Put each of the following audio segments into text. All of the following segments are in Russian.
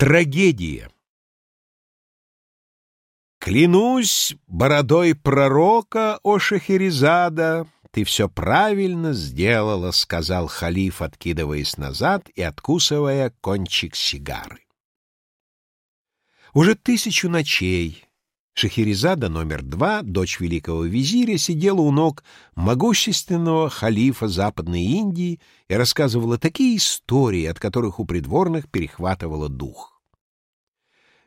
Трагедия Клянусь бородой пророка, о Шахерезада, ты все правильно сделала, — сказал халиф, откидываясь назад и откусывая кончик сигары. Уже тысячу ночей Шахерезада номер два, дочь великого визиря, сидела у ног могущественного халифа Западной Индии и рассказывала такие истории, от которых у придворных перехватывало дух.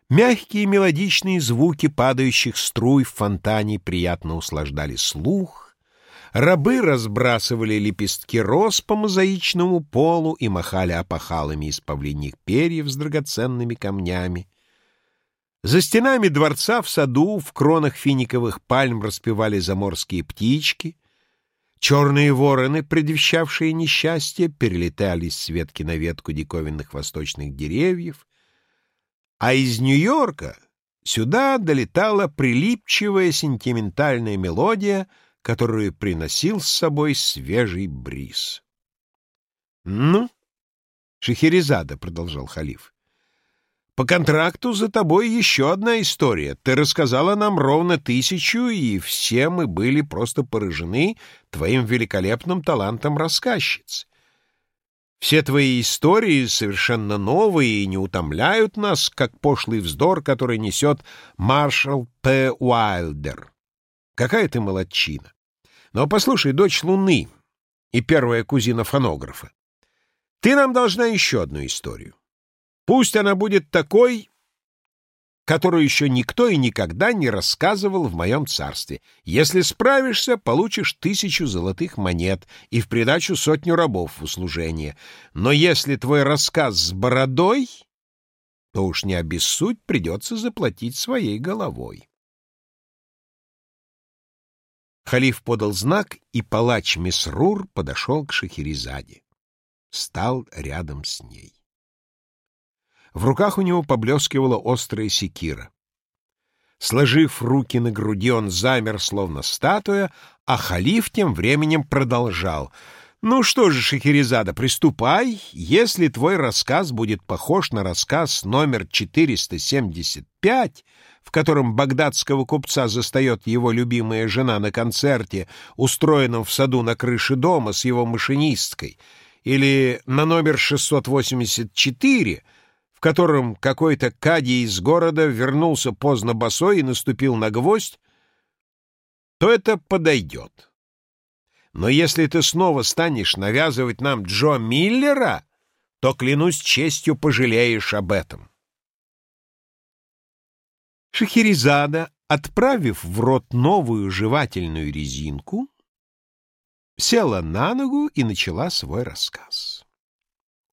Мягкие мелодичные звуки падающих струй в фонтане приятно услаждали слух, рабы разбрасывали лепестки роз по мозаичному полу и махали опахалами из павлиньих перьев с драгоценными камнями, за стенами дворца в саду в кронах финиковых пальм распевали заморские птички. Черные вороны, предвещавшие несчастье, перелетали с ветки на ветку диковинных восточных деревьев. А из Нью-Йорка сюда долетала прилипчивая сентиментальная мелодия, которую приносил с собой свежий бриз. — Ну, Шехерезада, — продолжал халиф, по контракту за тобой еще одна история. Ты рассказала нам ровно тысячу, и все мы были просто поражены твоим великолепным талантом рассказчиц. Все твои истории совершенно новые и не утомляют нас, как пошлый вздор, который несет маршал П. Уайлдер. Какая ты молодчина! Но послушай, дочь Луны и первая кузина фонографа, ты нам должна еще одну историю. Пусть она будет такой, которую еще никто и никогда не рассказывал в моем царстве. Если справишься, получишь тысячу золотых монет и в придачу сотню рабов в услужение. Но если твой рассказ с бородой, то уж не обессудь, придется заплатить своей головой. Халиф подал знак, и палач Месрур подошел к Шахерезаде. Стал рядом с ней. В руках у него поблескивала острая секира. Сложив руки на груди, он замер, словно статуя, а халиф тем временем продолжал. «Ну что же, Шахерезада, приступай. Если твой рассказ будет похож на рассказ номер 475, в котором багдадского купца застает его любимая жена на концерте, устроенном в саду на крыше дома с его машинисткой, или на номер 684, котором какой-то кади из города вернулся поздно босой и наступил на гвоздь, то это подойдет. Но если ты снова станешь навязывать нам Джо Миллера, то, клянусь честью, пожалеешь об этом. Шахерезада, отправив в рот новую жевательную резинку, села на ногу и начала свой рассказ.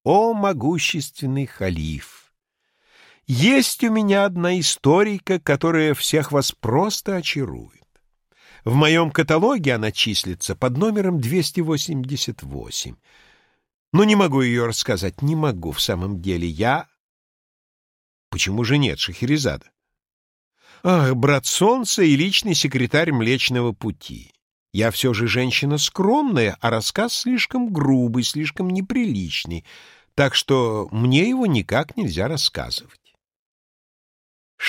«О, могущественный халиф! Есть у меня одна историка, которая всех вас просто очарует. В моем каталоге она числится под номером 288. Но не могу ее рассказать, не могу в самом деле. Я... Почему же нет, Шахерезада? Ах, брат солнца и личный секретарь Млечного Пути. Я все же женщина скромная, а рассказ слишком грубый, слишком неприличный, так что мне его никак нельзя рассказывать.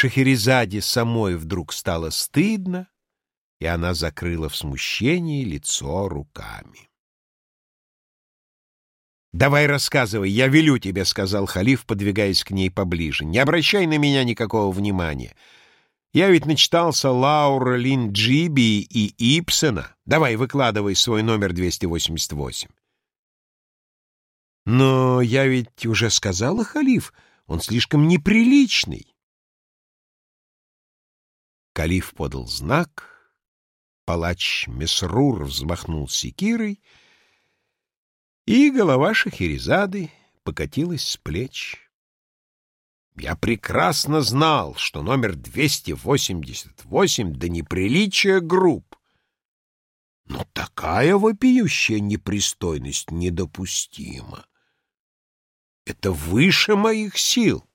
Шахерезаде самой вдруг стало стыдно, и она закрыла в смущении лицо руками. «Давай рассказывай, я велю тебе», — сказал халиф, подвигаясь к ней поближе. «Не обращай на меня никакого внимания. Я ведь начитался Лаура Лин Джиби и Ипсона. Давай, выкладывай свой номер 288». «Но я ведь уже сказала, халиф, он слишком неприличный». Калиф подал знак, палач Месрур взмахнул секирой, и голова Шахерезады покатилась с плеч. Я прекрасно знал, что номер 288 до неприличия групп. Но такая вопиющая непристойность недопустима. Это выше моих сил.